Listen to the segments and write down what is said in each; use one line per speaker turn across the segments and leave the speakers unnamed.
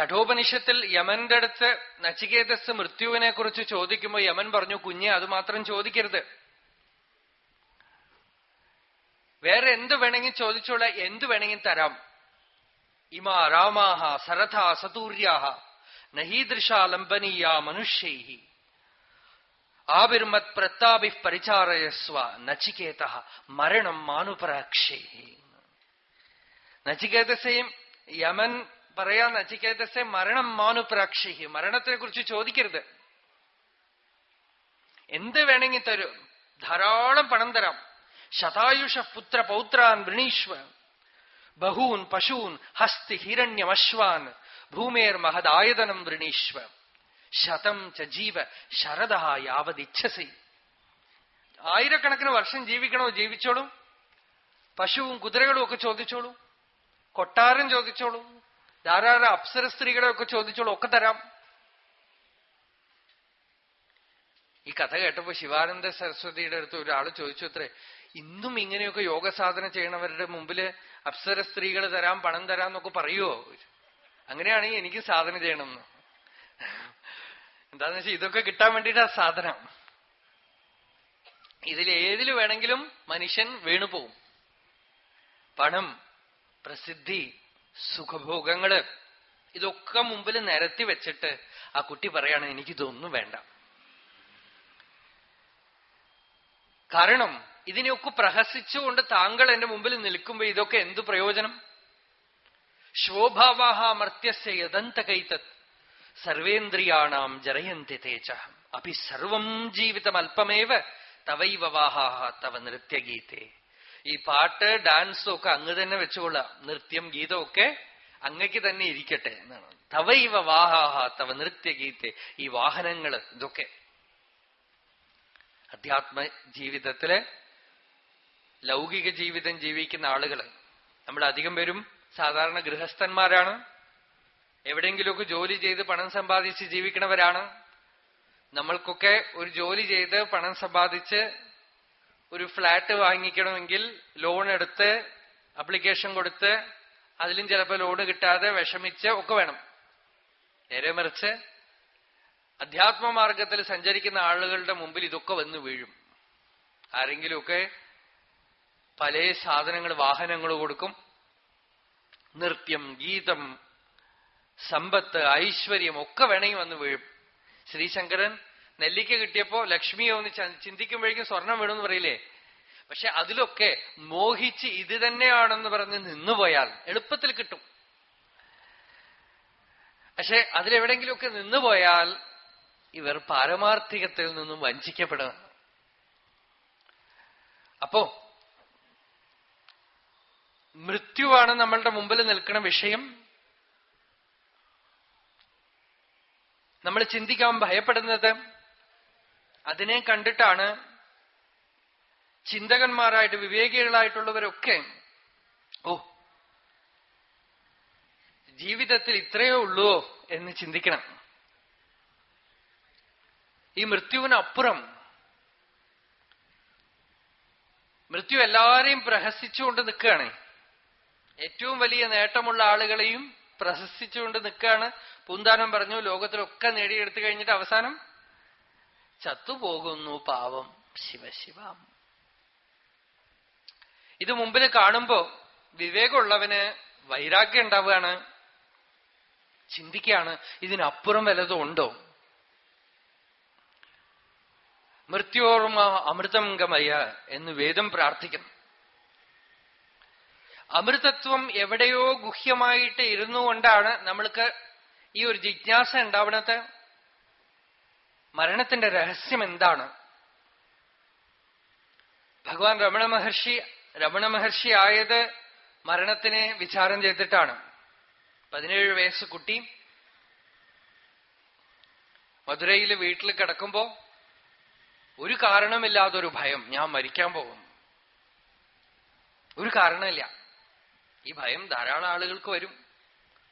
കഠോപനിഷത്തിൽ യമന്റെ അടുത്ത് നച്ചികേതസ് മൃത്യുവിനെ കുറിച്ച് ചോദിക്കുമ്പോൾ യമൻ പറഞ്ഞു കുഞ്ഞെ അത് മാത്രം ചോദിക്കരുത്. വേറെ എന്ത് വേണമെങ്കിൽ ചോദിച്ചോള എന്ത് വേണമെങ്കിൽ തരാം. ഇമാ രാമാഹ സരഥ സതൂര്യാഹ നഹീദൃശാലംബനീയ മനുഷ്യൈ ആവിർമത് പ്രത്താപി പരിചാരയസ്വ നച്ചികേത മരണം മാനുപരാക്ഷേ നച്ചികേതസയും യമൻ പറയാ നച്ചികേതസെ മരണം മാനുപ്രാക്ഷി മരണത്തിനെ കുറിച്ച് ചോദിക്കരുത്. എന്ത് വേണമെങ്കിൽ തരും? ധാരാളം പണം തരാം. ശതായുഷ പുത്ര പൗത്രാൻ വൃണീഷ്വ. ബഹൂൻ പശൂൻ ഹസ്തി ഹിരണ്യമശ്വാൻ ഭൂമേർ മഹദായതനം വൃണീഷ്വ. ശതം ച ജീവ ശരദ യാവതിച്ഛസി ആയിരക്കണക്കിന് വർഷം ജീവിക്കണോ? ജീവിച്ചോളൂ. പശുവും കുതിരകളും ഒക്കെ ചോദിച്ചോളൂ. കൊട്ടാരം ചോദിച്ചോളൂ. ധാരാളം അപ്സര സ്ത്രീകളെ ഒക്കെ ചോദിച്ചോളൂ ഒക്കെ തരാം. ഈ കഥ കേട്ടപ്പോ ശിവാനന്ദ സരസ്വതിയുടെ അടുത്ത് ഒരാൾ ചോദിച്ചു അത്രേ ഇന്നും ഇങ്ങനെയൊക്കെ യോഗ സാധന ചെയ്യണവരുടെ മുമ്പിൽ അപ്സര സ്ത്രീകൾ തരാം പണം തരാം എന്നൊക്കെ പറയുവോ? അങ്ങനെയാണെങ്കിൽ എനിക്ക് സാധനം ചെയ്യണം എന്ന് എന്താന്ന് വെച്ചാൽ ഇതൊക്കെ കിട്ടാൻ വേണ്ടിയിട്ടാ സാധനം. ഇതിൽ ഏതിൽ വേണമെങ്കിലും മനുഷ്യൻ വീണുപോകും പണം പ്രസിദ്ധി സുഖഭോഗങ്ങൾ ഇതൊക്കെ മുമ്പിൽ നിരത്തി വെച്ചിട്ട് ആ കുട്ടി പറയാണ് എനിക്ക് എനിക്കിതൊന്നും വേണ്ട. കാരണം ഇതിനെയൊക്കെ പ്രഹസിച്ചുകൊണ്ട് താങ്കൾ എന്റെ മുമ്പിൽ നിൽക്കുമ്പോ ഇതൊക്കെ എന്തു പ്രയോജനം? ശോഭാവാഹ മർത്യസ്യ യദന്ത കൈതത് സർവേന്ദ്രിയാണാം ജരയന്തി തേജ. അപ്പി സർവം ജീവിതം അല്പമേവ തവൈവവാഹാഹ തവ നൃത്യഗീതേ. ഈ പാട്ട് ഡാൻസും ഒക്കെ അങ്ങ് തന്നെ വെച്ചുകൊള്ളാം. നൃത്യം ഒക്കെ അങ്ങക്ക് തന്നെ ഇരിക്കട്ടെ എന്നാണ്. തവൈവ വാഹാഹ തവ നൃത്യഗീത്തെ ഈ വാഹനങ്ങൾ ഇതൊക്കെ. അധ്യാത്മ ജീവിതത്തിൽ ലൗകിക ജീവിതം ജീവിക്കുന്ന ആളുകൾ നമ്മൾ അധികം പേരും സാധാരണ ഗൃഹസ്ഥന്മാരാണ്. എവിടെയെങ്കിലുമൊക്കെ ജോലി ചെയ്ത് പണം സമ്പാദിച്ച് ജീവിക്കണവരാണ്. നമ്മൾക്കൊക്കെ ഒരു ജോലി ചെയ്ത് പണം സമ്പാദിച്ച് ഒരു ഫ്ലാറ്റ് വാങ്ങിക്കണമെങ്കിൽ ലോൺ എടുത്ത് അപ്ലിക്കേഷൻ കൊടുത്ത് അതിലും ചിലപ്പോൾ ലോൺ കിട്ടാതെ വിഷമിച്ച് ഒക്കെ വേണം. നേരെ മറിച്ച് അധ്യാത്മമാർഗത്തിൽ സഞ്ചരിക്കുന്ന ആളുകളുടെ മുമ്പിൽ ഇതൊക്കെ വന്ന് വീഴും. ആരെങ്കിലുമൊക്കെ പല സാധനങ്ങൾ വാഹനങ്ങൾ കൊടുക്കും. നൃത്യം ഗീതം സമ്പത്ത് ഐശ്വര്യം ഒക്കെ വേണമെങ്കിൽ വന്ന് വീഴും. ശ്രീശങ്കരൻ നെല്ലിക്ക കിട്ടിയപ്പോ ലക്ഷ്മിയെ ഒന്ന് ചിന്തിക്കുമ്പോഴേക്കും സ്വർണം വേണമെന്ന് പറയില്ലേ? പക്ഷെ അതിലൊക്കെ മോഹിച്ച് ഇത് തന്നെയാണെന്ന് പറഞ്ഞ് നിന്നുപോയാൽ എളുപ്പത്തിൽ കിട്ടും. പക്ഷെ അതിലെവിടെങ്കിലുമൊക്കെ നിന്നുപോയാൽ ഇവർ പാരമാർത്ഥികത്തിൽ നിന്നും വഞ്ചിക്കപ്പെടുക അപ്പോ മൃത്യുവാണ് നമ്മളുടെ മുമ്പിൽ നിൽക്കുന്ന വിഷയം. നമ്മൾ ചിന്തിക്കാൻ ഭയപ്പെടുന്നത് അതിനെ കണ്ടിട്ടാണ് ചിന്തകന്മാരായിട്ട് വിവേകികളായിട്ടുള്ളവരൊക്കെ ഓ ജീവിതത്തിൽ ഇത്രയേ ഉള്ളൂ എന്ന് ചിന്തിക്കണം. ഈ മൃത്യുവിനപ്പുറം മൃത്യു എല്ലാവരെയും പ്രഹസിച്ചുകൊണ്ട് നിൽക്കുകയാണ്. ഏറ്റവും വലിയ നേട്ടമുള്ള ആളുകളെയും പ്രഹസിച്ചുകൊണ്ട് നിൽക്കുകയാണ്. പൂന്താനം പറഞ്ഞു ലോകത്തിലൊക്കെ നേടിയെടുത്തു കഴിഞ്ഞിട്ട് അവസാനം ചത്തുപോകുന്നു പാവം ശിവശിവ ഇത് മുമ്പിൽ കാണുമ്പോ വിവേകമുള്ളവന് വൈരാഗ്യം ഉണ്ടാവുകയാണ് ചിന്തിക്കുകയാണ് ഇതിനപ്പുറം വല്ലതും ഉണ്ടോ? മൃത്യോർമ അമൃതം ഗമയ എന്ന് വേദം പ്രാർത്ഥിക്കുന്നു. അമൃതത്വം എവിടെയോ ഗുഹ്യമായിട്ട് ഇരുന്നു കൊണ്ടാണ് നമ്മൾക്ക് ഈ ഒരു ജിജ്ഞാസ ഉണ്ടാവുന്നത് മരണത്തിന്റെ രഹസ്യം എന്താണ്? ഭഗവാൻ രമണ മഹർഷി രമണ മഹർഷി ആയത് മരണത്തിനെ വിചാരം ചെയ്തിട്ടാണ്. പതിനേഴ് വയസ്സ് കുട്ടി. മധുരയിൽ വീട്ടിൽ കിടക്കുമ്പോ ഒരു കാരണമില്ലാതൊരു ഭയം ഞാൻ മരിക്കാൻ പോകും ഒരു കാരണമില്ല. ഈ ഭയം ധാരാളം ആളുകൾക്ക് വരും.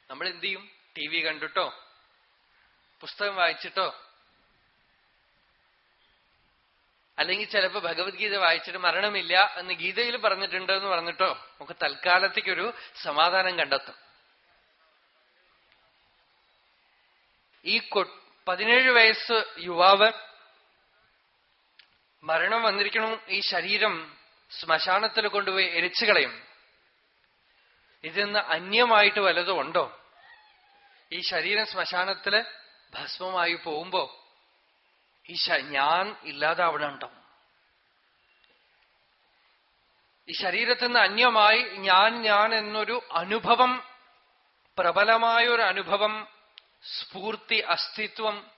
നമ്മൾ എന്ത് ചെയ്യും? ടി വി കണ്ടിട്ടോ? പുസ്തകം വായിച്ചിട്ടോ? അല്ലെങ്കിൽ ചിലപ്പോ ഭഗവത്ഗീത വായിച്ചിട്ട് മരണമില്ല എന്ന് ഗീതയിൽ പറഞ്ഞിട്ടുണ്ട് എന്ന് പറഞ്ഞിട്ടോ നമുക്ക് തൽക്കാലത്തേക്കൊരു സമാധാനം കണ്ടെത്തും. ഈ കൊ പതിനേഴ് വയസ്സ് യുവാവ് മരണം വന്നിരിക്കണം ഈ ശരീരം ശ്മശാനത്തിൽ കൊണ്ടുപോയി എരിച്ചു കളയും. ഇതിന്ന് അന്യമായിട്ട് വല്ലതും ഉണ്ടോ? ഈ ശരീരം ശ്മശാനത്തിൽ ഭസ്മമായി പോകുമ്പോ ഈ ഞാൻ ഇല്ലാതാവണുണ്ടോ ഈ ശരീരത്തിൽ നിന്ന് അന്യമായി ഞാൻ ഞാൻ എന്നൊരു അനുഭവം പ്രബലമായ ഒരു അനുഭവം സ്ഫൂർത്തി അസ്തിത്വം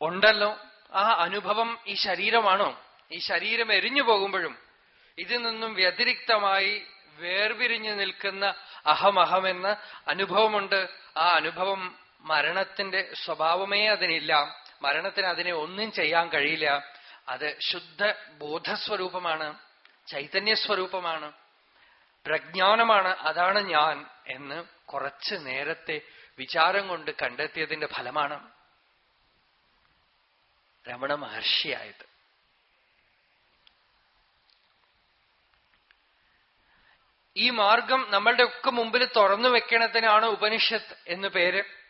ഉണ്ടല്ലോ. ആ അനുഭവം ഈ ശരീരമാണോ? ഈ ശരീരം എരിഞ്ഞു പോകുമ്പോഴും ഇതിൽ നിന്നും വ്യതിരിക്തമായി വേർപിരിഞ്ഞു നിൽക്കുന്ന അഹമഹമെന്ന അനുഭവമുണ്ട്. ആ അനുഭവം മരണത്തിന്റെ സ്വഭാവമേ അതിനില്ല. മരണത്തിന് അതിനെ ഒന്നും ചെയ്യാൻ കഴിയില്ല. അത് ശുദ്ധ ബോധസ്വരൂപമാണ് ചൈതന്യസ്വരൂപമാണ് പ്രജ്ഞാനമാണ് അതാണ് ഞാൻ എന്ന് കുറച്ച് നേരത്തെ വിചാരം കൊണ്ട് കണ്ടെത്തിയതിന്റെ ഫലമാണ് രമണ മഹർഷിയായത്. ഈ മാർഗം നമ്മളുടെ ഒക്കെ മുമ്പിൽ തുറന്നു വെക്കണത്തിനാണ് ഉപനിഷത്ത് എന്ന് പേര്.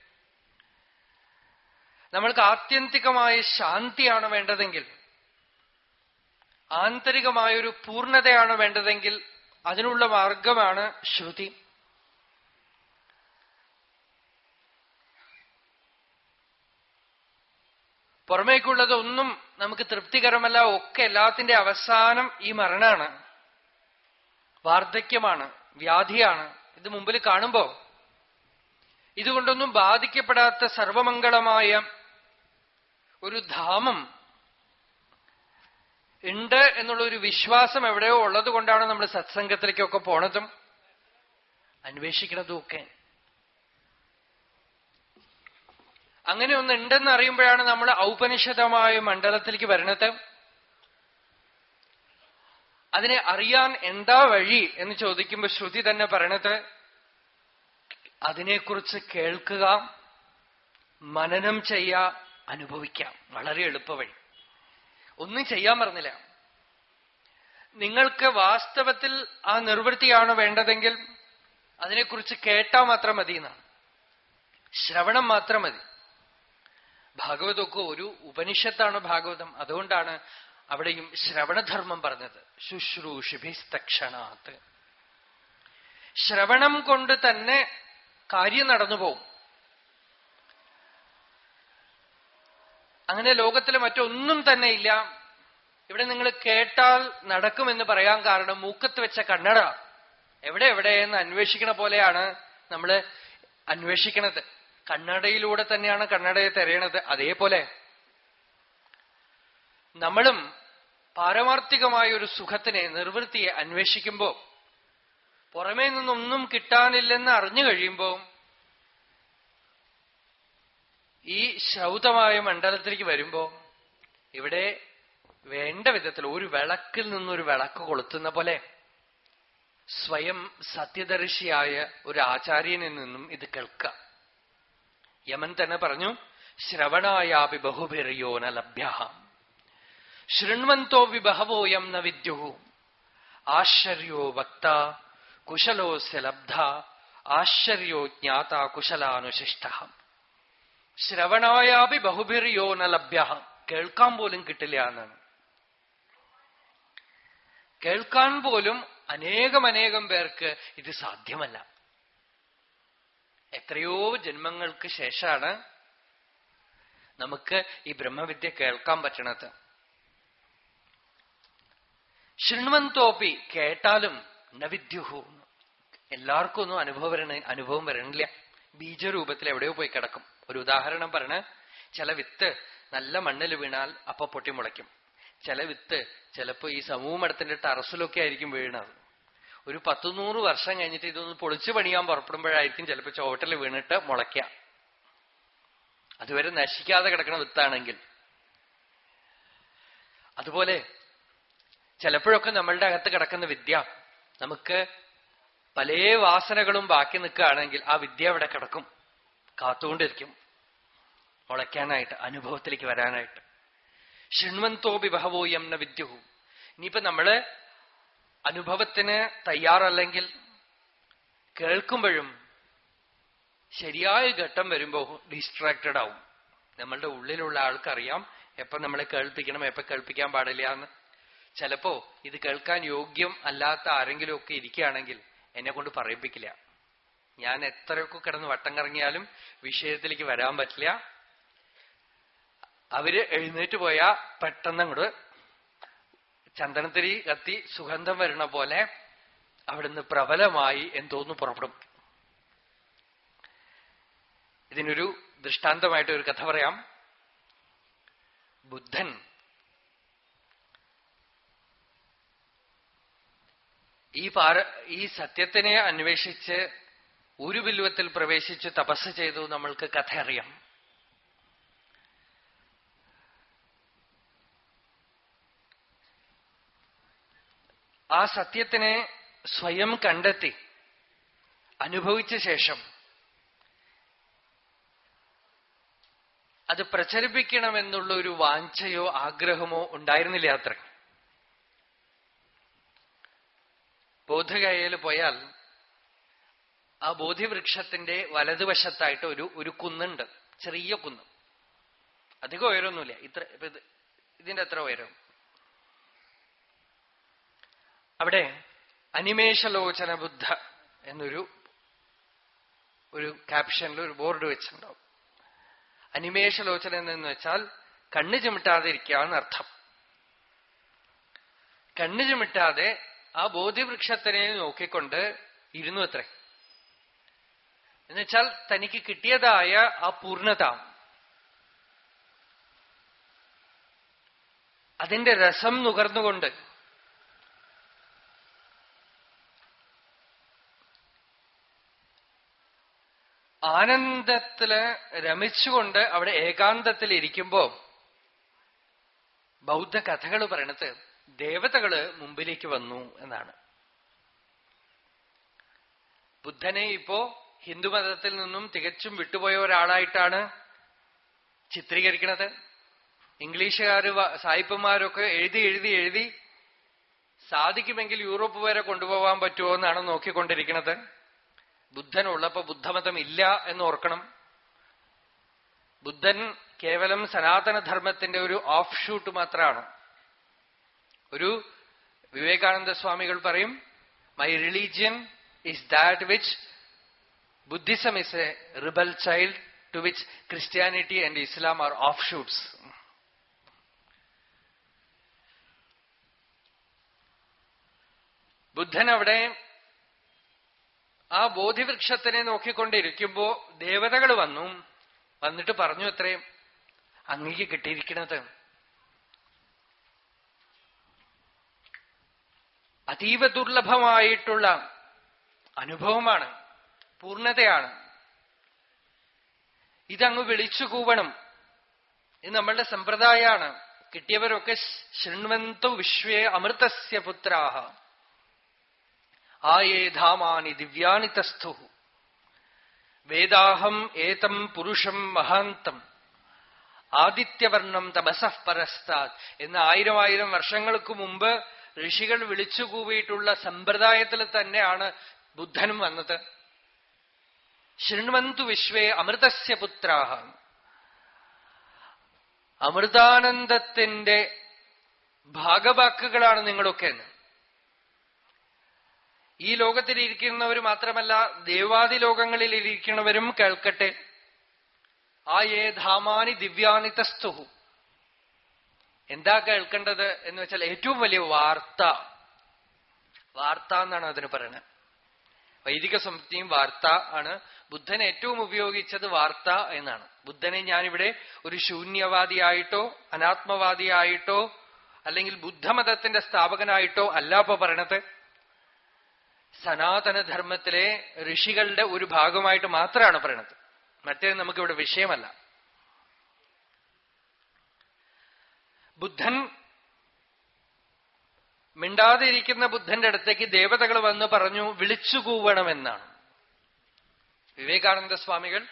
നമ്മൾക്ക് ആത്യന്തികമായ ശാന്തിയാണ് വേണ്ടതെങ്കിൽ ആന്തരികമായൊരു പൂർണതയാണ് വേണ്ടതെങ്കിൽ അതിനുള്ള മാർഗമാണ് ശ്രുതി. പുറമേക്കുള്ളതൊന്നും നമുക്ക് തൃപ്തികരമല്ല ഒക്കെ എല്ലാത്തിന്റെ അവസാനം ഈ മരണമാണ് വാർദ്ധക്യമാണ് വ്യാധിയാണ്. ഇത് മുമ്പിൽ കാണുമ്പോ ഇതുകൊണ്ടൊന്നും ബാധിക്കപ്പെടാത്ത സർവമംഗളമായ ഒരു ധാമം. ഉണ്ട് എന്നുള്ള ഒരു വിശ്വാസം എവിടെയോ ഉള്ളത് കൊണ്ടാണ് നമ്മൾ സത്സംഗത്തിലേക്കൊക്കെ പോണതും അന്വേഷിക്കുന്നതും ഒക്കെ അങ്ങനെ ഒന്ന് ഉണ്ടെന്ന് അറിയുമ്പോഴാണ് നമ്മൾ ഔപനിഷദമായ മണ്ഡലത്തിലേക്ക് വരണത്. അതിനെ അറിയാൻ എന്താ വഴി എന്ന് ചോദിക്കുമ്പോൾ ശ്രുതി തന്നെ പറയണത് അതിനെക്കുറിച്ച് കേൾക്കുക മനനം ചെയ്യാ അനുഭവിക്കാം. വളരെ എളുപ്പവഴി. ഒന്നും ചെയ്യാൻ പറഞ്ഞില്ല നിങ്ങൾക്ക് വാസ്തവത്തിൽ ആ നിർവൃത്തിയാണ് വേണ്ടതെങ്കിൽ അതിനെക്കുറിച്ച് കേട്ടാൽ മാത്രം മതി എന്നാണ്. ശ്രവണം മാത്രം മതി. ഭാഗവതമൊക്കെ ഒരു ഉപനിഷത്താണ് ഭാഗവതം. അതുകൊണ്ടാണ് അവിടെയും ശ്രവണധർമ്മം പറഞ്ഞത്. ശുശ്രൂഷിഭിസ്തക്ഷണാത്ത് ശ്രവണം കൊണ്ട് തന്നെ കാര്യം നടന്നു പോകും അങ്ങനെ ലോകത്തിൽ മറ്റൊന്നും തന്നെ ഇല്ല. ഇവിടെ നിങ്ങൾ കേട്ടാൽ നടക്കുമെന്ന് പറയാൻ കാരണം മൂക്കത്ത് വെച്ച കണ്ണട. എവിടെ എവിടെ എന്ന് അന്വേഷിക്കണ പോലെയാണ് നമ്മൾ അന്വേഷിക്കണത്. കണ്ണടയിലൂടെ തന്നെയാണ് കണ്ണടയെ തെരയണത്. അതേപോലെ നമ്മളും പാരമാർത്ഥികമായ ഒരു സുഖത്തിനെ നിർവൃത്തിയെ അന്വേഷിക്കുമ്പോ പുറമേ നിന്നൊന്നും കിട്ടാനില്ലെന്ന് അറിഞ്ഞു കഴിയുമ്പോ ഈ ശ്രൗതമായ മണ്ഡലത്തിലേക്ക് വരുമ്പോ ഇവിടെ വേണ്ട വിധത്തിൽ ഒരു വിളക്കിൽ നിന്നൊരു വിളക്ക് കൊളുത്തുന്ന പോലെ സ്വയം സത്യദർശിയായ ഒരു ആചാര്യനിൽ നിന്നും ഇത് കേൾക്കുക യമൻ തന്നെ പറഞ്ഞു ശ്രവണായാപി ബഹുഭിറിയോ ന ലഭ്യ ശൃണ്വന്തോ വിബഹവോയം ന വിദ്യു ആശ്ചര്യോ വക്ത കുശലോസ്യ ലബ്ധ. ആശ്ചര്യോ ജ്ഞാത കുശലാനുശിഷ്ട ശ്രവണായാപി ബഹുബിറിയോ നലഭ്യ ലഭ്യ. കേൾക്കാൻ പോലും കിട്ടില്ല എന്നാണ്. കേൾക്കാൻ പോലും അനേകം അനേകം പേർക്ക് ഇത് സാധ്യമല്ല. എത്രയോ ജന്മങ്ങൾക്ക് ശേഷമാണ് നമുക്ക് ഈ ബ്രഹ്മവിദ്യ കേൾക്കാൻ പറ്റണത്. ശൃണ്വന്തോപ്പി കേട്ടാലും നവിദ്യുഹു എല്ലാവർക്കും ഒന്നും അനുഭവം അനുഭവം വരണില്ല. ബീജരൂപത്തിൽ എവിടെയോ പോയി കിടക്കും. ഒരു ഉദാഹരണം പറഞ്ഞ് ചില വിത്ത് നല്ല മണ്ണിൽ വീണാൽ അപ്പൊ പൊട്ടിമുളയ്ക്കും ചില വിത്ത് ചിലപ്പോ ഈ സമൂഹ മഠത്തിന്റെ ടറസിലൊക്കെ ആയിരിക്കും വീണത്. ഒരു പത്തുനൂറ് വർഷം കഴിഞ്ഞിട്ട് ഇതൊന്ന് പൊളിച്ചു പണിയാൻ പുറപ്പെടുമ്പോഴായിരിക്കും ചിലപ്പോൾ ചോട്ടൽ വീണിട്ട് മുളയ്ക്കുക അതുവരെ നശിക്കാതെ കിടക്കുന്ന വിത്താണെങ്കിൽ. അതുപോലെ ചിലപ്പോഴൊക്കെ നമ്മളുടെ അകത്ത് കിടക്കുന്ന വിദ്യ. നമുക്ക് പല വാസനകളും ബാക്കി നിൽക്കുകയാണെങ്കിൽ ആ വിദ്യ അവിടെ കിടക്കും. കാത്തുകൊണ്ടിരിക്കും. മുളയ്ക്കാനായിട്ട് അനുഭവത്തിലേക്ക് വരാനായിട്ട്. ശൃൺവന്തോ വിഭവോ എന്ന വിദ്യഹു. ഇനിയിപ്പോ നമ്മൾ അനുഭവത്തിന് തയ്യാറല്ലെങ്കിൽ കേൾക്കുമ്പോഴും ശരിയായ ഘട്ടം വരുമ്പോ ഡിസ്ട്രാക്റ്റഡ് ആവും. നമ്മളുടെ ഉള്ളിലുള്ള ആൾക്കറിയാം എപ്പൊ നമ്മളെ കേൾപ്പിക്കണം എപ്പൊ കേൾപ്പിക്കാൻ പാടില്ല എന്ന്. ചിലപ്പോ ഇത് കേൾക്കാൻ യോഗ്യം അല്ലാത്ത ആരെങ്കിലും ഒക്കെ ഇരിക്കുകയാണെങ്കിൽ എന്നെ കൊണ്ട് പറയിപ്പിക്കില്ല. ഞാൻ എത്രയൊക്കെ കിടന്ന് വട്ടം കറങ്ങിയാലും വിഷയത്തിലേക്ക് വരാൻ പറ്റില്ല. അവർ എഴുന്നേറ്റ് പോയാ പെട്ടെന്ന് അങ്ങോട്ട് ചന്ദനത്തിരി കത്തി സുഗന്ധം വരണ പോലെ അവിടുന്ന് പ്രബലമായി എന്തോന്ന് പുറപ്പെടും. ഇതിനൊരു ദൃഷ്ടാന്തമായിട്ട് ഒരു കഥ പറയാം. ബുദ്ധൻ ഈ പാര ഈ സത്യത്തിനെ അന്വേഷിച്ച് ഒരു പ്രവേശിച്ച് തപസ് ചെയ്തു നമ്മൾക്ക് കഥ അറിയാം. ആ സത്യത്തിനെ സ്വയം കണ്ടെത്തി അനുഭവിച്ച ശേഷം അത് പ്രചരിപ്പിക്കണമെന്നുള്ള ഒരു വാഞ്ചയോ ആഗ്രഹമോ ഉണ്ടായിരുന്നില്ല അത്ര. ബോധഗയയിൽ പോയാൽ ആ ബോധിവൃക്ഷത്തിന്റെ വലതുവശത്തായിട്ട് ഒരു ഒരു കുന്നുണ്ട്. ചെറിയ കുന്ന്. അധികം ഉയരമൊന്നുമില്ല. ഇത്ര ഇതിന്റെ അത്ര ഉയരം. അവിടെ അനിമേഷലോചന ബുദ്ധ എന്നൊരു ഒരു ക്യാപ്ഷനിൽ ഒരു ബോർഡ് വെച്ചിട്ടുണ്ടാവും. അനിമേഷലോചന എന്ന് വെച്ചാൽ കണ്ണു ചിമിട്ടാതിരിക്കുക അർത്ഥം. കണ്ണു ചുമിട്ടാതെ ആ ബോധിവൃക്ഷത്തിനെ നോക്കിക്കൊണ്ട് ഇരുന്നു അത്രേ. എന്നുവെച്ചാൽ തനിക്ക് കിട്ടിയതായ ആ പൂർണത. അതിന്റെ രസം നുകർന്നുകൊണ്ട് ആനന്ദത്തിൽ രമിച്ചുകൊണ്ട് അവിടെ ഏകാന്തത്തിൽ ഇരിക്കുമ്പോ ബൗദ്ധ കഥകൾ പറയണത് ദേവതകൾ മുമ്പിലേക്ക് വന്നു എന്നാണ്. ബുദ്ധനെ ഇപ്പോ ഹിന്ദുമതത്തിൽ നിന്നും തികച്ചും വിട്ടുപോയ ഒരാളായിട്ടാണ് ചിത്രീകരിക്കുന്നത് ഇംഗ്ലീഷുകാർ സായിപ്പന്മാരൊക്കെ എഴുതി എഴുതി എഴുതി സാധിക്കുമെങ്കിൽ യൂറോപ്പ് വരെ കൊണ്ടുപോകാൻ പറ്റുമോ എന്നാണ് നോക്കിക്കൊണ്ടിരിക്കുന്നത് ബുദ്ധൻ ഉള്ളപ്പോ ബുദ്ധമതം ഇല്ല എന്ന് ഓർക്കണം. ബുദ്ധൻ കേവലം സനാതനധർമ്മത്തിന്റെ ഒരു ഓഫ് ഷൂട്ട് മാത്രമാണ്. ഒരു വിവേകാനന്ദ സ്വാമികൾ പറയും my religion is that which is a rebel child to which Christianity and Islam are offshoots Buddha അവിടെ ആ ബോധിവൃക്ഷത്തിനെ നോക്കിക്കൊണ്ടിരിക്കുമ്പോ ദേവതകൾ വന്നു. വന്നിട്ട് പറഞ്ഞു അത്രയും അങ്ങേക്ക് കിട്ടിയിരിക്കുന്നത് അതീവ ദുർലഭമായിട്ടുള്ള അനുഭവമാണ്. പൂർണതയാണ്. ഇതങ്ങ് വിളിച്ചു കൂവണം ഇത് നമ്മളുടെ സമ്പ്രദായമാണ്. കിട്ടിയവരൊക്കെ ശൃണ്വന്തു വിശ്വേ അമൃതസ്യ പുത്രാഹ. ആയേ ധാമാനി തസ്ഥു വേദാഹം ഏതം പുരുഷം മഹാന്തം. ആദിത്യവർണം തപസഃ പരസ്താത്. എന്ന് ആയിരം ആയിരം വർഷങ്ങൾക്ക് മുമ്പ് ഋഷികൾ വിളിച്ചുകൂവിയിട്ടുള്ള സമ്പ്രദായത്തിൽ തന്നെയാണ് ബുദ്ധനും വന്നത്. ശൃണ്വന്തു വിശ്വേ അമൃതസ്യ പുത്രാഹ. അമൃതാനന്ദത്തിന്റെ ഭാഗവാക്കുകളാണ് നിങ്ങളൊക്കെ ഈ ലോകത്തിൽ ലോകത്തിലിരിക്കുന്നവർ മാത്രമല്ല ദേവാദി ലോകങ്ങളിൽ ഇരിക്കുന്നവരും കേൾക്കട്ടെ. ആ ഏ ധാമാനി ദിവ്യാനിതസ്തുഹു. എന്താ കേൾക്കേണ്ടത് എന്ന് വെച്ചാൽ ഏറ്റവും വലിയ വാർത്ത. വാർത്ത എന്നാണ് അതിന് പറയുന്നത്. വൈദിക സംഹിതയും വാർത്ത ആണ് ബുദ്ധൻ ഏറ്റവും ഉപയോഗിച്ചത് വാർത്ത എന്നാണ്. ബുദ്ധനെ ഞാനിവിടെ ഒരു ശൂന്യവാദിയായിട്ടോ അനാത്മവാദിയായിട്ടോ അല്ലെങ്കിൽ ബുദ്ധമതത്തിന്റെ സ്ഥാപകനായിട്ടോ അല്ല ഇപ്പൊ പറയണത്. സനാതനധർമ്മത്തിലെ ഋഷികളുടെ ഒരു ഭാഗമായിട്ട് മാത്രമാണ് പറയണത്. മറ്റേ നമുക്കിവിടെ വിഷയമല്ല. ബുദ്ധൻ മിണ്ടാതെ ഇരിക്കുന്ന ബുദ്ധന്റെ അടുത്തേക്ക് ദേവതകൾ വന്ന് പറഞ്ഞു വിളിച്ചുകൂവണമെന്നാണ്. വിവേകാനന്ദ സ്വാമികൾ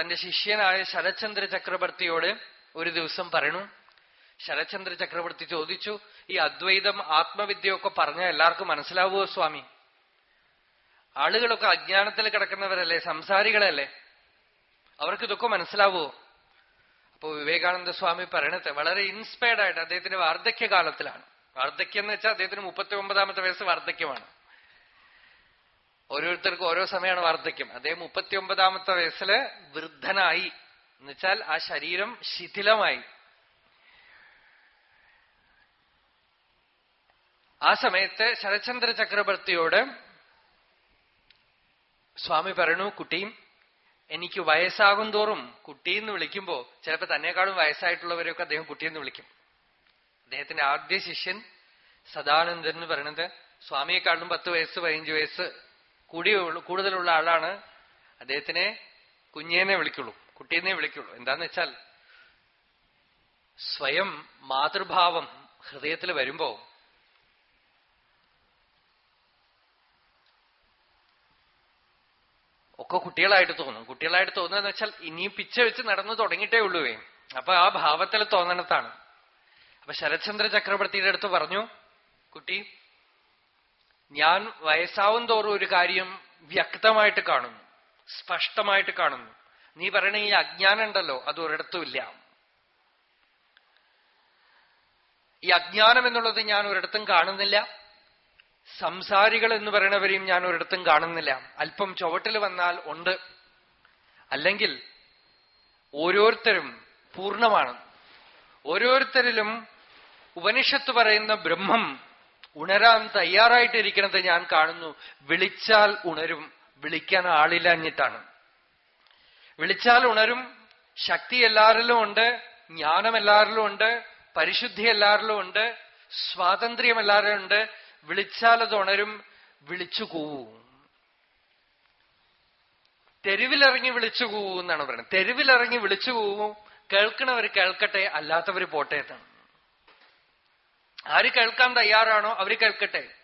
തന്റെ ശിഷ്യനായ ശരചന്ദ്ര ചക്രവർത്തിയോട് ഒരു ദിവസം പറഞ്ഞു ശരചന്ദ്ര ചക്രവർത്തി ചോദിച്ചു ഈ അദ്വൈതം ആത്മവിദ്യയൊക്കെ പറഞ്ഞ എല്ലാവർക്കും മനസ്സിലാവുമോ സ്വാമി? ആളുകളൊക്കെ അജ്ഞാനത്തിൽ കിടക്കുന്നവരല്ലേ സംസാരികളല്ലേ? അവർക്ക് ഇതൊക്കെ മനസ്സിലാവുമോ അപ്പോ വിവേകാനന്ദ സ്വാമി പറയണത് വളരെ ഇൻസ്പയർഡ് ആയിട്ട് അദ്ദേഹത്തിന്റെ വാർദ്ധക്യകാലത്തിലാണ്. വാർദ്ധക്യം എന്ന് വെച്ചാൽ അദ്ദേഹത്തിന് മുപ്പത്തി ഒമ്പതാമത്തെ വയസ്സ് വാർദ്ധക്യമാണ്. ഓരോരുത്തർക്കും ഓരോ സമയമാണ് വാർദ്ധക്യം. അദ്ദേഹം മുപ്പത്തി ഒമ്പതാമത്തെ വയസ്സിൽ വൃദ്ധനായി. എന്നുവെച്ചാൽ ആ ശരീരം ശിഥിലമായി. ആ സമയത്ത് ശരചന്ദ്ര ചക്രവർത്തിയോട് സ്വാമി പറയണു കുട്ടിയും എനിക്ക് വയസ്സാകും തോറും കുട്ടിയെന്ന് വിളിക്കുമ്പോ ചിലപ്പോ തന്നെക്കാളും വയസ്സായിട്ടുള്ളവരെയൊക്കെ അദ്ദേഹം കുട്ടിയെന്ന് വിളിക്കും. അദ്ദേഹത്തിന്റെ ആദ്യ ശിഷ്യൻ സദാനന്ദൻ എന്ന് പറയുന്നത്. സ്വാമിയെക്കാളും പത്ത് വയസ്സ് പതിനഞ്ച് വയസ്സ് കൂടി കൂടുതലുള്ള ആളാണ്. അദ്ദേഹത്തിനെ കുഞ്ഞേനെ വിളിക്കുള്ളൂ കുട്ടീനെ വിളിക്കുള്ളൂ. എന്താന്ന് വെച്ചാൽ സ്വയം മാതൃഭാവം ഹൃദയത്തിൽ വരുമ്പോ ഒക്കെ കുട്ടികളായിട്ട് തോന്നും. കുട്ടികളായിട്ട് തോന്നുന്നതെന്ന് വെച്ചാൽ ഇനിയും പിച്ച വെച്ച് നടന്നു തുടങ്ങിയിട്ടേ ഉള്ളൂവേ. അപ്പൊ ആ ഭാവത്തിൽ തോന്നണത്താണ് അപ്പൊ ശരത്ചന്ദ്ര ചക്രവർത്തിയുടെ അടുത്ത് പറഞ്ഞു കുട്ടി ഞാൻ വയസ്സാവും തോറും ഒരു കാര്യം വ്യക്തമായിട്ട് കാണുന്നു സ്പഷ്ടമായിട്ട് കാണുന്നു. നീ പറയണ ഈ അജ്ഞാനം ഉണ്ടല്ലോ അത് ഒരിടത്തുമില്ല ഈ അജ്ഞാനം എന്നുള്ളത് ഞാൻ ഒരിടത്തും കാണുന്നില്ല സംസാരികൾ എന്ന് പറയണവരെയും ഞാൻ ഒരിടത്തും കാണുന്നില്ല. അല്പം ചുവട്ടിൽ വന്നാൽ ഉണ്ട്. അല്ലെങ്കിൽ ഓരോരുത്തരും പൂർണമാണ്. ഓരോരുത്തരിലും ഉപനിഷത്ത് പറയുന്ന ബ്രഹ്മം ഉണരാൻ തയ്യാറായിട്ടിരിക്കണത് ഞാൻ കാണുന്നു. വിളിച്ചാൽ ഉണരും വിളിക്കാൻ ആളില്ലഞ്ഞിട്ടാണ്. വിളിച്ചാൽ ഉണരും ശക്തി എല്ലാവരിലും ഉണ്ട് ജ്ഞാനം എല്ലാവരിലും ഉണ്ട് പരിശുദ്ധി എല്ലാവരിലും ഉണ്ട് സ്വാതന്ത്ര്യം എല്ലാവരും ഉണ്ട്. വിളിച്ചാൽ അത് ഉണരും വിളിച്ചു കൂവും. തെരുവിലിറങ്ങി വിളിച്ചു എന്നാണ് പറയുന്നത്. തെരുവിലിറങ്ങി വിളിച്ചു കൂവും. കേൾക്കണവർ കേൾക്കട്ടെ അല്ലാത്തവർ പോട്ടെ ആര് കേൾക്കാൻ തയ്യാറാണോ അവർ കേൾക്കട്ടെ.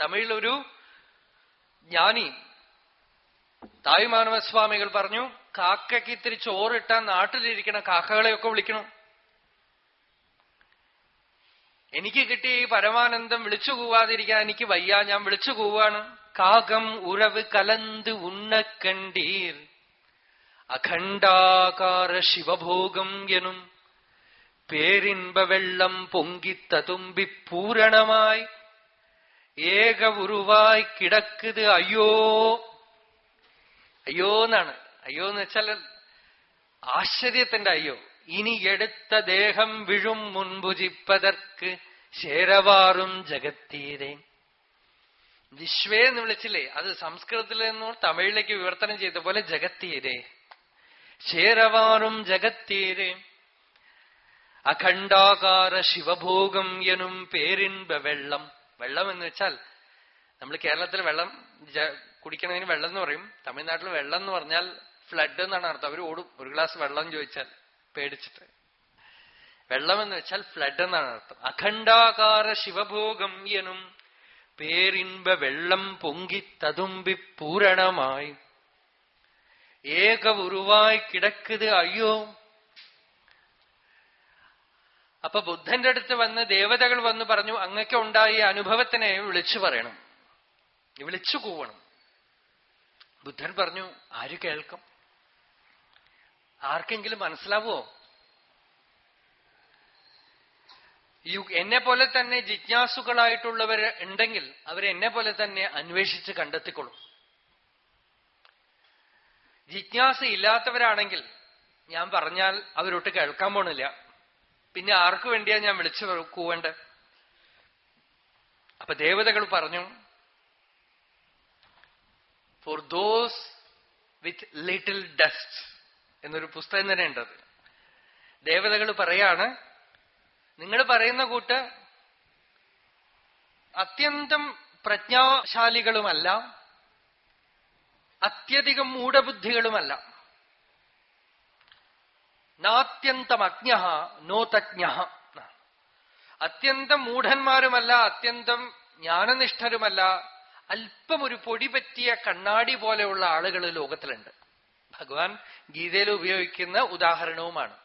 തമിഴിലൊരു ജ്ഞാനി തായ്മാനവസ്വാമികൾ പറഞ്ഞു കാക്കയ്ക്ക് ഇത്തിരി ചോറിട്ടാൻ നാട്ടിലിരിക്കണ കാക്കകളെയൊക്കെ വിളിക്കണം. എനിക്ക് കിട്ടിയ ഈ പരമാനന്ദം വിളിച്ചു കൂവാതിരിക്കാൻ എനിക്ക് വയ്യ ഞാൻ വിളിച്ചു കൂവാണ്. കാകം ഉറവ് കലന്ത് ഉണ്ണക്കണ്ടീർ അഖണ്ഡാകാര ശിവഭോഗം എനും പേരിൻപ പൊങ്കി പൊങ്കിത്തതുമ്പി പൂരണമായി. ഏക ഉരുവായി കിടക്കുത് അയ്യോ. അയ്യോ എന്നാണ്. അയ്യോ എന്ന് വെച്ചാൽ ആശ്ചര്യത്തിന്റെ അയ്യോ. ഇനി എടുത്ത ദേഹം വിഴും മുൻപുജിപ്പതർക്ക് ശേരവാറും ജഗത്തീരെ. വിശ്വേ എന്ന് വിളിച്ചില്ലേ? അത് സംസ്കൃതത്തിൽ നിന്നും തമിഴിലേക്ക് വിവർത്തനം ചെയ്ത പോലെ ജഗത്തീരെ. ശേരവാറും ജഗത്തീരെ. അഖണ്ഡാകാര ശിവഭോഗം എനും പേരിൻപ വെള്ളം. വെള്ളം എന്ന് വെച്ചാൽ നമ്മൾ കേരളത്തിൽ വെള്ളം കുടിക്കണതിന് വെള്ളം എന്ന് പറയും. തമിഴ്നാട്ടിൽ വെള്ളം എന്ന് പറഞ്ഞാൽ ഫ്ലഡ് എന്നാണ് അർത്ഥം. അവർ ഓടും. ഒരു ഗ്ലാസ് വെള്ളം ചോദിച്ചാൽ പേടിച്ചിട്ട്. വെള്ളം എന്ന് വെച്ചാൽ ഫ്ലഡ് എന്നാണ് അർത്ഥം. അഖണ്ഡാകാര ശിവഭോഗം എനും പേരിൻപ വെള്ളം പൊങ്കി തതുമ്പി പൂരണമായി. ഏക ഉരുവായി കിടക്കുത് അയ്യോ അപ്പൊ ബുദ്ധന്റെ അടുത്ത് വന്ന് ദേവതകൾ വന്ന് പറഞ്ഞു അങ്ങൊക്കെ ഉണ്ടായ അനുഭവത്തിനെ വിളിച്ചു പറയണം. വിളിച്ചു കൂവണം. ബുദ്ധൻ പറഞ്ഞു ആര് കേൾക്കും? ആർക്കെങ്കിലും മനസ്സിലാവോ എന്നെ പോലെ തന്നെ ജിജ്ഞാസുകളായിട്ടുള്ളവർ ഉണ്ടെങ്കിൽ അവരെന്നെ പോലെ തന്നെ അന്വേഷിച്ച് കണ്ടെത്തിക്കൊള്ളും. ജിജ്ഞാസ ഇല്ലാത്തവരാണെങ്കിൽ ഞാൻ പറഞ്ഞാൽ അവരൊട്ട് കേൾക്കാൻ പോണില്ല. പിന്നെ ആർക്കു വേണ്ടിയാ ഞാൻ വിളിച്ചു കൂവേണ്ടത് അപ്പൊ ദേവതകൾ പറഞ്ഞു for those with little dust എന്നൊരു പുസ്തകം തന്നെ ഉണ്ടത് ദേവതകൾ പറയാണ് നിങ്ങൾ പറയുന്ന കൂട്ട് അത്യന്തം പ്രജ്ഞാശാലികളുമല്ല അത്യധികം മൂഢബുദ്ധികളുമല്ല. നാത്യന്തം അജ്ഞ നോതജ്ഞ അത്യന്തം മൂഢന്മാരുമല്ല അത്യന്തം ജ്ഞാനനിഷ്ഠരുമല്ല അല്പം ഒരു പൊടി പറ്റിയ കണ്ണാടി പോലെയുള്ള ആളുകൾ ലോകത്തിലുണ്ട്. ഭഗവാൻ ഗീതയിൽ ഉപയോഗിക്കുന്ന ഉദാഹരണവുമാണ്.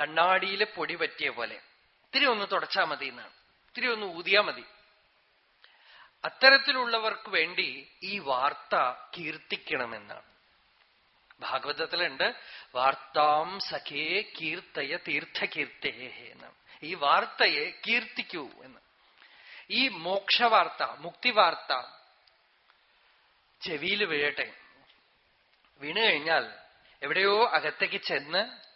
കണ്ണാടിയിൽ പൊടി പറ്റിയ പോലെ. ഇത്തിരി ഒന്ന് തുടച്ചാൽ മതി എന്നാണ്. ഇത്തിരി ഒന്ന് ഊതിയാ മതി. അത്തരത്തിലുള്ളവർക്ക് വേണ്ടി ഈ വാർത്ത കീർത്തിക്കണമെന്നാണ്. ഭാഗവതത്തിലുണ്ട്. വാർത്താം സഖേ കീർത്തയ തീർത്ഥകീർത്തേ എന്ന്. ഈ വാർത്തയെ കീർത്തിക്കൂ എന്ന്. ഈ മോക്ഷവാർത്ത മുക്തിവാർത്ത ചെവിയിൽ വീഴട്ടെ. വീണു കഴിഞ്ഞാൽ എവിടെയോ അകത്തേക്ക് ചെന്ന്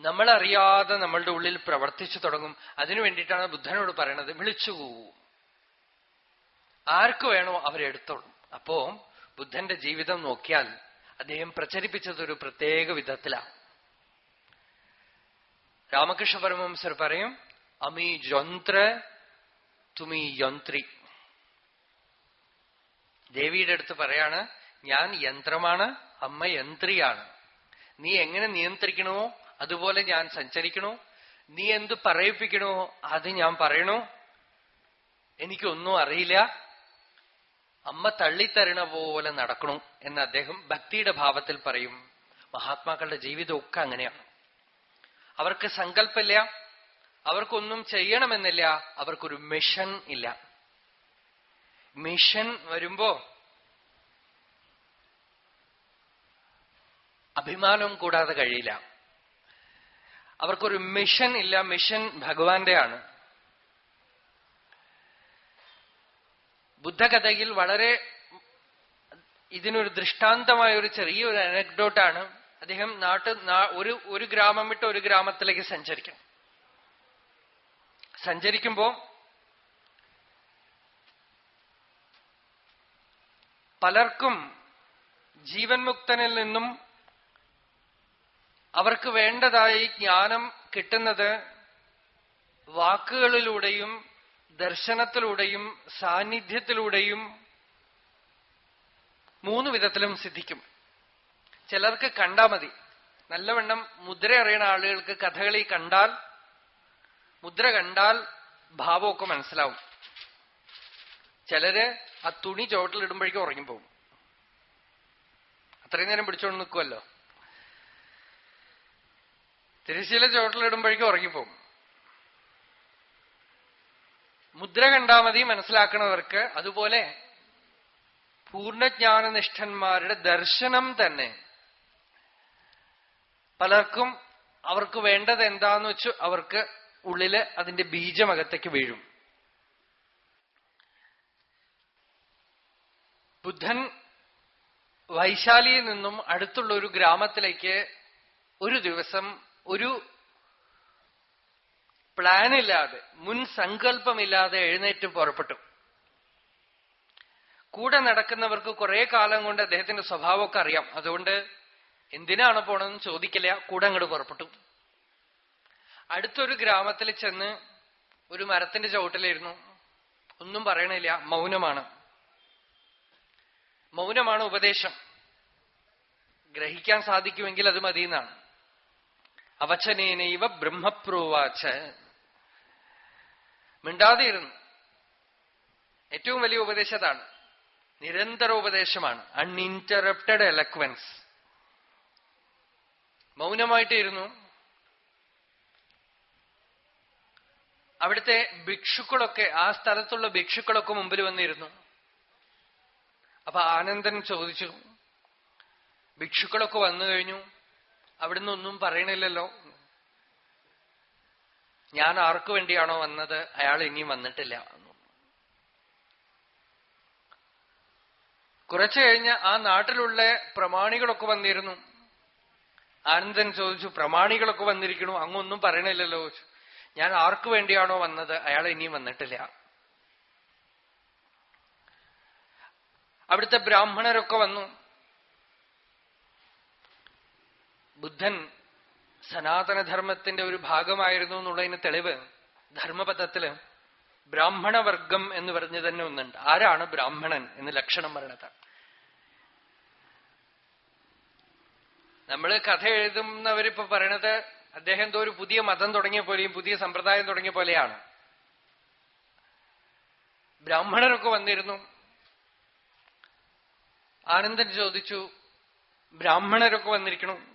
നമ്മളറിയാതെ നമ്മളുടെ ഉള്ളിൽ പ്രവർത്തിച്ചു തുടങ്ങും. അതിനു വേണ്ടിയിട്ടാണ് ബുദ്ധനോട് പറയണത് വിളിച്ചുകൂ ആർക്ക് വേണോ അവരെടുത്തോളും അപ്പോ ബുദ്ധന്റെ ജീവിതം നോക്കിയാൽ അദ്ദേഹം പ്രചരിപ്പിച്ചത് ഒരു പ്രത്യേക വിധത്തിലാണ്. രാമകൃഷ്ണ പരമംസർ പറയും അമി ജ്വന്ത്ര തുമി യന്ത്രി. ദേവിയുടെ അടുത്ത് പറയാണ് ഞാൻ യന്ത്രമാണ് അമ്മ യന്ത്രിയാണ്. നീ എങ്ങനെ നിയന്ത്രിക്കണോ അതുപോലെ ഞാൻ സഞ്ചരിക്കണോ? നീ എന്ത് പറയിപ്പിക്കണോ അത് ഞാൻ പറയണോ? എനിക്കൊന്നും അറിയില്ല. അമ്മ തള്ളിത്തരണ പോലെ നടക്കണം എന്ന് അദ്ദേഹം ഭക്തിയുടെ ഭാവത്തിൽ പറയും. മഹാത്മാക്കളുടെ ജീവിതമൊക്കെ അങ്ങനെയാണ്. അവർക്ക് സങ്കല്പമില്ല അവർക്കൊന്നും ചെയ്യണമെന്നില്ല അവർക്കൊരു മിഷൻ ഇല്ല. മിഷൻ വരുമ്പോ അഭിമാനം കൂടാതെ കഴിയില്ല. അവർക്കൊരു മിഷൻ ഇല്ല മിഷൻ ഭഗവാന്റെയാണ്. ബുദ്ധകഥയിൽ വളരെ ഇതിനൊരു ദൃഷ്ടാന്തമായ ഒരു ചെറിയ ഒരു അനക്ഡോട്ടാണ് അദ്ദേഹം നാട്ട് ഒരു ഒരു ഗ്രാമം വിട്ട് ഒരു ഗ്രാമത്തിലേക്ക് സഞ്ചരിക്കണം സഞ്ചരിക്കുമ്പോ പലർക്കും ജീവൻ മുക്തനിൽ നിന്നും അവർക്ക് വേണ്ടതായി ജ്ഞാനം കിട്ടുന്നത് വാക്കുകളിലൂടെയും ദർശനത്തിലൂടെയും സാന്നിധ്യത്തിലൂടെയും മൂന്ന് വിധത്തിലും സിദ്ധിക്കും. ചിലർക്ക് കണ്ടാ മതി. നല്ലവണ്ണം മുദ്ര അറിയണ ആളുകൾക്ക് കഥകളി കണ്ടാൽ മുദ്ര കണ്ടാൽ ഭാവമൊക്കെ മനസ്സിലാവും. ചിലര് ആ തുണി ചുവട്ടിലിടുമ്പോഴേക്കും ഉറങ്ങിപ്പോവും അത്രയും നേരം പിടിച്ചോണ്ട് നിൽക്കുമല്ലോ തിരശ്ശീല ചുവട്ടിലിടുമ്പോഴേക്കും ഉറങ്ങിപ്പോവും മുദ്ര കണ്ടാൽ മതി മനസ്സിലാക്കണവർക്ക്. അതുപോലെ പൂർണജ്ഞാനനിഷ്ഠന്മാരുടെ ദർശനം തന്നെ. പലർക്കും അവർക്ക് വേണ്ടത് എന്താന്ന് വെച്ചു അവർക്ക് ഉള്ളിൽ അതിന്റെ ബീജമകത്തേക്ക് വീഴും. ബുദ്ധൻ വൈശാലിയിൽ നിന്നും അടുത്തുള്ള ഒരു ഗ്രാമത്തിലേക്ക് ഒരു ദിവസം ഒരു പ്ലാനില്ലാതെ മുൻ സങ്കല്പമില്ലാതെ എഴുന്നേറ്റ് പുറപ്പെട്ടു. കൂടെ നടക്കുന്നവർക്ക് കുറെ കാലം കൊണ്ട് അദ്ദേഹത്തിന്റെ സ്വഭാവമൊക്കെ അറിയാം. അതുകൊണ്ട് എന്തിനാണ് പോണെന്ന് ചോദിക്കില്ല കൂടെ അങ്ങോട്ട് പുറപ്പെട്ടു. അടുത്തൊരു ഗ്രാമത്തിൽ ചെന്ന് ഒരു മരത്തിന്റെ ചവിട്ടിലിരുന്നു. ഒന്നും പറയണില്ല മൗനമാണ്. മൗനമാണ് ഉപദേശം. ഗ്രഹിക്കാൻ സാധിക്കുമെങ്കിൽ അത് മതിയെന്നാണ്. അവച്ചനേനൈവ ബ്രഹ്മപ്രോവാച്ച് മിണ്ടാതെയിരുന്നു. ഏറ്റവും വലിയ ഉപദേശതാണ് നിരന്തര ഉപദേശമാണ്. അൺഇന്ററപ്റ്റഡ് എലക്വൻസ് മൗനമായിട്ടിരുന്നു. അവിടുത്തെ ഭിക്ഷുക്കളൊക്കെ ആ സ്ഥലത്തുള്ള ഭിക്ഷുക്കളൊക്കെ മുമ്പിൽ വന്നിരുന്നു. അപ്പൊ ആനന്ദൻ ചോദിച്ചു. ഭിക്ഷുക്കളൊക്കെ വന്നു കഴിഞ്ഞു. അവിടുന്ന് ഒന്നും പറയണില്ലല്ലോ. ഞാൻ ആർക്കു വേണ്ടിയാണോ വന്നത്? അയാൾ ഇനിയും വന്നിട്ടില്ല. കുറച്ചു കഴിഞ്ഞ് ആ നാട്ടിലുള്ള പ്രമാണികളൊക്കെ വന്നിരുന്നു. ആനന്ദൻ ചോദിച്ചു പ്രമാണികളൊക്കെ വന്നിരിക്കണു അങ്ങൊന്നും പറയണില്ലല്ലോ. ഞാൻ ആർക്കു വേണ്ടിയാണോ വന്നത്? അയാൾ ഇനിയും വന്നിട്ടില്ല. അവിടുത്തെ ബ്രാഹ്മണരൊക്കെ വന്നു. ബുദ്ധൻ സനാതനധർമ്മത്തിന്റെ ഒരു ഭാഗമായിരുന്നു എന്നുള്ളതിന് തെളിവ് ധർമ്മപഥത്തിൽ ബ്രാഹ്മണവർഗം എന്ന് പറഞ്ഞു തന്നെ ഒന്നുണ്ട്. ആരാണ് ബ്രാഹ്മണൻ എന്ന് ലക്ഷണം പറയണത്? നമ്മൾ കഥ എഴുതുന്നവരിപ്പോ പറയണത് അദ്ദേഹം എന്തോ ഒരു പുതിയ മതം തുടങ്ങിയ പോലെയും പുതിയ സമ്പ്രദായം തുടങ്ങിയ പോലെയാണ്. ബ്രാഹ്മണരൊക്കെ വന്നിരുന്നു. ആനന്ദൻ ചോദിച്ചു ബ്രാഹ്മണരൊക്കെ വന്നിരിക്കണു?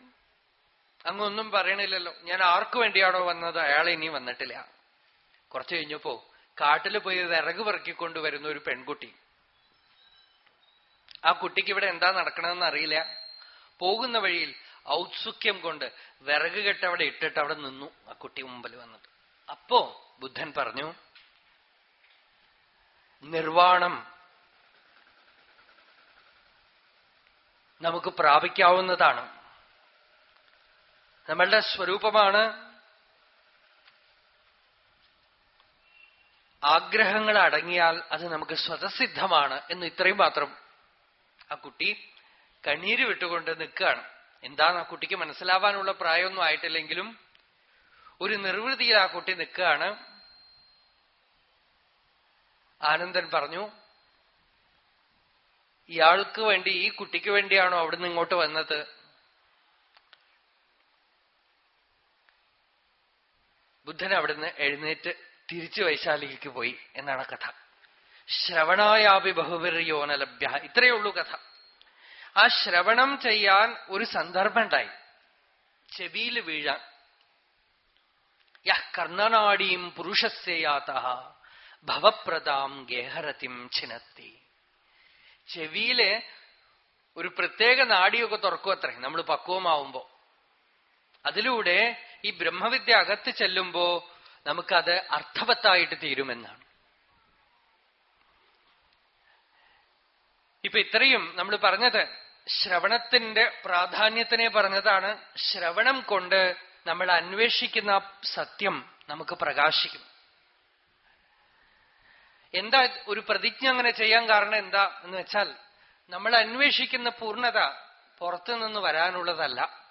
അങ്ങൊന്നും പറയണില്ലല്ലോ. ഞാൻ ആർക്കു വേണ്ടിയാണോ വന്നത്? അയാൾ ഇനി വന്നിട്ടില്ല. കുറച്ചു കഴിഞ്ഞപ്പോ കാട്ടിൽ പോയി വിറക് പെറുക്കിക്കൊണ്ടുവരുന്ന ഒരു പെൺകുട്ടി. ആ കുട്ടിക്ക് ഇവിടെ എന്താ നടക്കണമെന്ന് അറിയില്ല. പോകുന്ന വഴിയിൽ ഔത്സുഖ്യം കൊണ്ട് വിറക് കെട്ട് അവിടെ ഇട്ടിട്ട് അവിടെ നിന്നു ആ കുട്ടി മുമ്പിൽ വന്നിട്ട് അപ്പോ ബുദ്ധൻ പറഞ്ഞു നിർവാണം. നമുക്ക് പ്രാപിക്കാവുന്നതാണ്. നമ്മളുടെ സ്വരൂപമാണ് ആഗ്രഹങ്ങൾ അടങ്ങിയാൽ അത് നമുക്ക് സ്വതസിദ്ധമാണ് എന്ന് ഇത്രയും മാത്രം ആ കുട്ടി കണ്ണീര് വിട്ടുകൊണ്ട് നിൽക്കുകയാണ്. എന്താണ് ആ കുട്ടിക്ക് മനസ്സിലാവാനുള്ള പ്രായമൊന്നും ആയിട്ടില്ലെങ്കിലും ഒരു നിർവൃതിയിൽ ആ കുട്ടി നിൽക്കുകയാണ്. ആനന്ദൻ പറഞ്ഞു ഇയാൾക്ക് വേണ്ടി ഈ കുട്ടിക്ക് വേണ്ടിയാണോ അവിടുന്ന് ഇങ്ങോട്ട് വന്നത്? ബുദ്ധൻ അവിടുന്ന് എഴുന്നേറ്റ് തിരിച്ചു വൈശാലിക്ക് പോയി എന്നാണ് കഥ. ശ്രവണായാപി ബഹുവിർയോന ലഭ്യ ഇത്രയേ ഉള്ളൂ കഥ. ആ ശ്രവണം ചെയ്യാൻ ഒരു സന്ദർഭം ഉണ്ടായി. ചെവിയിൽ വീഴാൻ. യഹ് കർണനാടിയും പുരുഷസ്യാത ഭവപ്രദാം ഗേഹരത്തിം ചിനത്തി ചെവിയിലെ ഒരു പ്രത്യേക നാടിയൊക്കെ തുറക്കും അത്രേ നമ്മൾ പക്വമാവുമ്പോ. അതിലൂടെ ഈ ബ്രഹ്മവിദ്യ അകത്ത് ചെല്ലുമ്പോ നമുക്കത് അർത്ഥവത്തായിട്ട് തീരുമെന്നാണ്. ഇപ്പൊ ഇത്രയും നമ്മൾ പറഞ്ഞത് ശ്രവണത്തിന്റെ പ്രാധാന്യത്തിനെ പറഞ്ഞതാണ്. ശ്രവണം കൊണ്ട് നമ്മൾ അന്വേഷിക്കുന്ന സത്യം നമുക്ക് പ്രകാശിക്കും. എന്താ ഒരു പ്രതിജ്ഞ അങ്ങനെ ചെയ്യാൻ കാരണം എന്താ എന്ന് വെച്ചാൽ നമ്മൾ അന്വേഷിക്കുന്ന പൂർണത പുറത്തുനിന്ന് വരാനുള്ളതല്ല.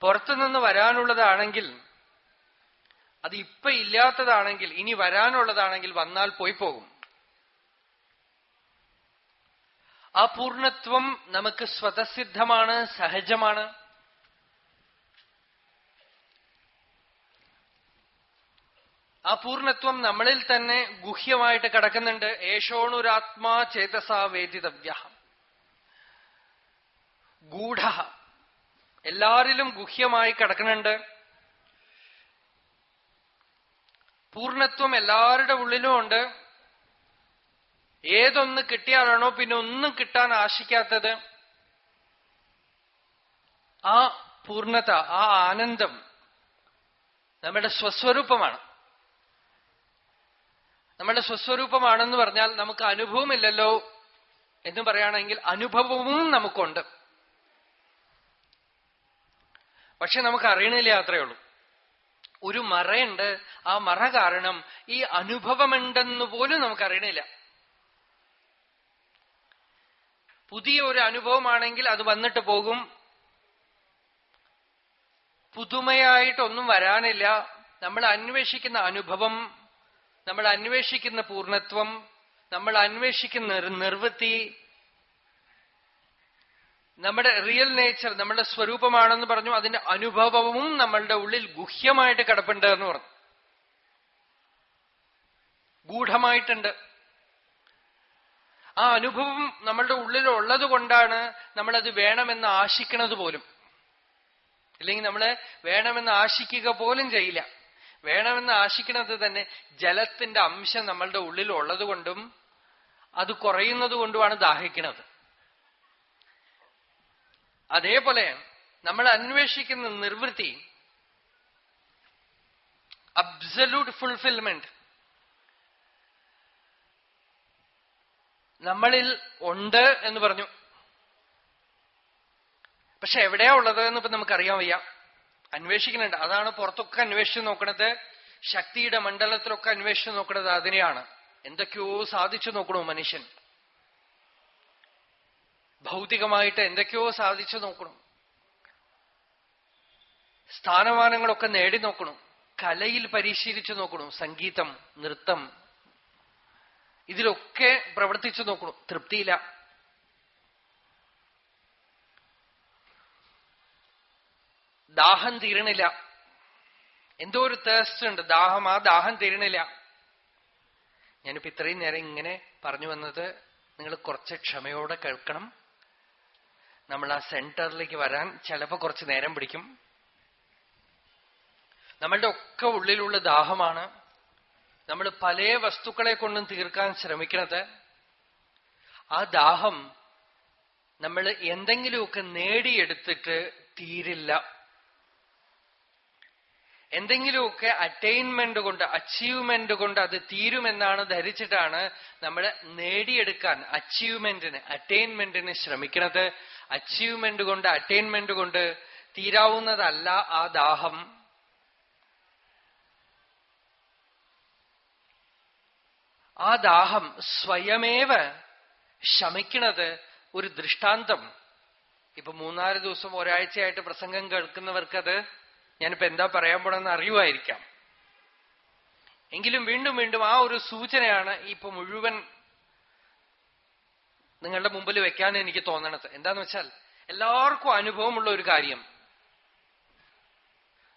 പുറത്തുനിന്ന് വരാനുള്ളതാണെങ്കിൽ അത് ഇപ്പൊ ഇല്ലാത്തതാണെങ്കിൽ ഇനി വരാനുള്ളതാണെങ്കിൽ വന്നാൽ പോയി പോകും. ആ പൂർണത്വം നമുക്ക് സ്വതസിദ്ധമാണ് സഹജമാണ്. ആ പൂർണത്വം നമ്മളിൽ തന്നെ ഗുഹ്യമായിട്ട് കിടക്കുന്നുണ്ട്. ഏഷോണുരാത്മാ ചേതസാ വേദിതവ്യ ഗൂഢ എല്ലാരിലും ഗുഹ്യമായി കിടക്കുന്നുണ്ട്. പൂർണത്വം എല്ലാവരുടെ ഉള്ളിലും ഉണ്ട്. ഏതൊന്ന് കിട്ടിയാലാണോ പിന്നെ ഒന്നും കിട്ടാൻ ആശിക്കാത്തത്. ആ പൂർണത ആ ആനന്ദം നമ്മുടെ സ്വസ്വരൂപമാണ്. നമ്മുടെ സ്വസ്വരൂപമാണെന്ന് പറഞ്ഞാൽ നമുക്ക് അനുഭവമില്ലല്ലോ എന്ന് പറയുകയാണെങ്കിൽ അനുഭവവും നമുക്കുണ്ട്. പക്ഷെ നമുക്ക് അറിയണില്ല അത്രയേ ഉള്ളൂ. ഒരു മറയുണ്ട്. ആ മറ കാരണം ഈ അനുഭവമുണ്ടെന്ന് പോലും നമുക്ക് അറിയണില്ല. പുതിയ ഒരു അനുഭവമാണെങ്കിൽ അത് വന്നിട്ട് പോകും. പുതുമയായിട്ടൊന്നും വരാനില്ല. നമ്മൾ അന്വേഷിക്കുന്ന അനുഭവം നമ്മൾ അന്വേഷിക്കുന്ന പൂർണത്വം നമ്മൾ അന്വേഷിക്കുന്ന നിർവൃത്തി നമ്മുടെ റിയൽ നേച്ചർ നമ്മുടെ സ്വരൂപമാണെന്ന് പറഞ്ഞു അതിന്റെ അനുഭവവും നമ്മളുടെ ഉള്ളിൽ ഗുഹ്യമായിട്ട് കിടപ്പുണ്ട് എന്ന് പറഞ്ഞു. ഗൂഢമായിട്ടുണ്ട്. ആ അനുഭവം നമ്മളുടെ ഉള്ളിൽ ഉള്ളത് കൊണ്ടാണ് നമ്മളത് വേണമെന്ന് ആശിക്കുന്നത് പോലും. ഇല്ലെങ്കിൽ നമ്മൾ വേണമെന്ന് ആശിക്കുക പോലും ചെയ്യില്ല. വേണമെന്ന് ആശിക്കുന്നത് തന്നെ ജലത്തിന്റെ അംശം നമ്മളുടെ ഉള്ളിൽ ഉള്ളത് കൊണ്ടും അത് കുറയുന്നത് കൊണ്ടുമാണ് ദാഹിക്കുന്നത് അതേപോലെ നമ്മൾ അന്വേഷിക്കുന്ന നിർവൃത്തി അബ്സല്യൂട്ട് ഫുൾഫിൽമെന്റ് നമ്മളിൽ ഉണ്ട് എന്ന് പറഞ്ഞു. പക്ഷെ എവിടെയാ ഉള്ളത് എന്ന് ഇപ്പൊ നമുക്കറിയാൻ വയ്യ. അന്വേഷിക്കുന്നുണ്ട്. അതാണ് പുറത്തൊക്കെ അന്വേഷിച്ച് നോക്കണത്. ശക്തിയുടെ മണ്ഡലത്തിലൊക്കെ അന്വേഷിച്ച് നോക്കുന്നത് അതിനെയാണ്. എന്തൊക്കെയോ സാധിച്ചു നോക്കണു മനുഷ്യൻ. ഭൗതികമായിട്ട് എന്തൊക്കെയോ സാധിച്ചു നോക്കണം. സ്ഥാനമാനങ്ങളൊക്കെ നേടി നോക്കണം. കലയിൽ പരിശീലിച്ചു നോക്കണം. സംഗീതം നൃത്തം. ഇതിലൊക്കെ പ്രവർത്തിച്ചു നോക്കണം. തൃപ്തിയില്ല. ദാഹം തീരണില്ല. എന്തോ ഒരു തേസ്റ്റ് ഉണ്ട്. ദാഹം ആ ദാഹം തീരണില്ല. ഞാനിപ്പോ ഇത്രയും നേരം ഇങ്ങനെ പറഞ്ഞു വന്നത് നിങ്ങൾ കുറച്ച് ക്ഷമയോടെ കേൾക്കണം. നമ്മൾ ആ സെന്ററിലേക്ക് വരാൻ ചിലപ്പോ കുറച്ച് നേരം പിടിക്കും. നമ്മളുടെ ഒക്കെ ഉള്ളിലുള്ള ദാഹമാണ് നമ്മൾ പല വസ്തുക്കളെ കൊണ്ടും തീർക്കാൻ ശ്രമിക്കണത് ആ ദാഹം നമ്മൾ എന്തെങ്കിലുമൊക്കെ നേടിയെടുത്തിട്ട് തീരില്ല. എന്തെങ്കിലുമൊക്കെ അറ്റൈൻമെന്റ് കൊണ്ട് അച്ചീവ്മെന്റ് കൊണ്ട് അത് തീരുമെന്നാണ് ധരിച്ചിട്ടാണ് നമ്മൾ നേടിയെടുക്കാൻ അച്ചീവ്മെന്റിന് അറ്റൈൻമെന്റിന് ശ്രമിക്കുന്നത്. അച്ചീവ്മെന്റ് കൊണ്ട് അറ്റൈൻമെന്റ് കൊണ്ട് തീരാവുന്നതല്ല ആ ദാഹം. ആ ദാഹം സ്വയമേവ ശമിക്കണത് ഒരു ദൃഷ്ടാന്തം. ഇപ്പൊ മൂന്നാൽ ദിവസം ഒരാഴ്ചയായിട്ട് പ്രസംഗം കേൾക്കുന്നവർക്കത് ഞാനിപ്പോ എന്താ പറയാൻ പോണെന്ന് അറിയുമായിരിക്കാം. എങ്കിലും വീണ്ടും വീണ്ടും ആ ഒരു സൂചനയാണ് ഇപ്പൊ മുഴുവൻ നിങ്ങളുടെ മുമ്പിൽ വെക്കാൻ എനിക്ക് തോന്നണത്. എന്താന്ന് വെച്ചാൽ എല്ലാവർക്കും അനുഭവമുള്ള ഒരു കാര്യം.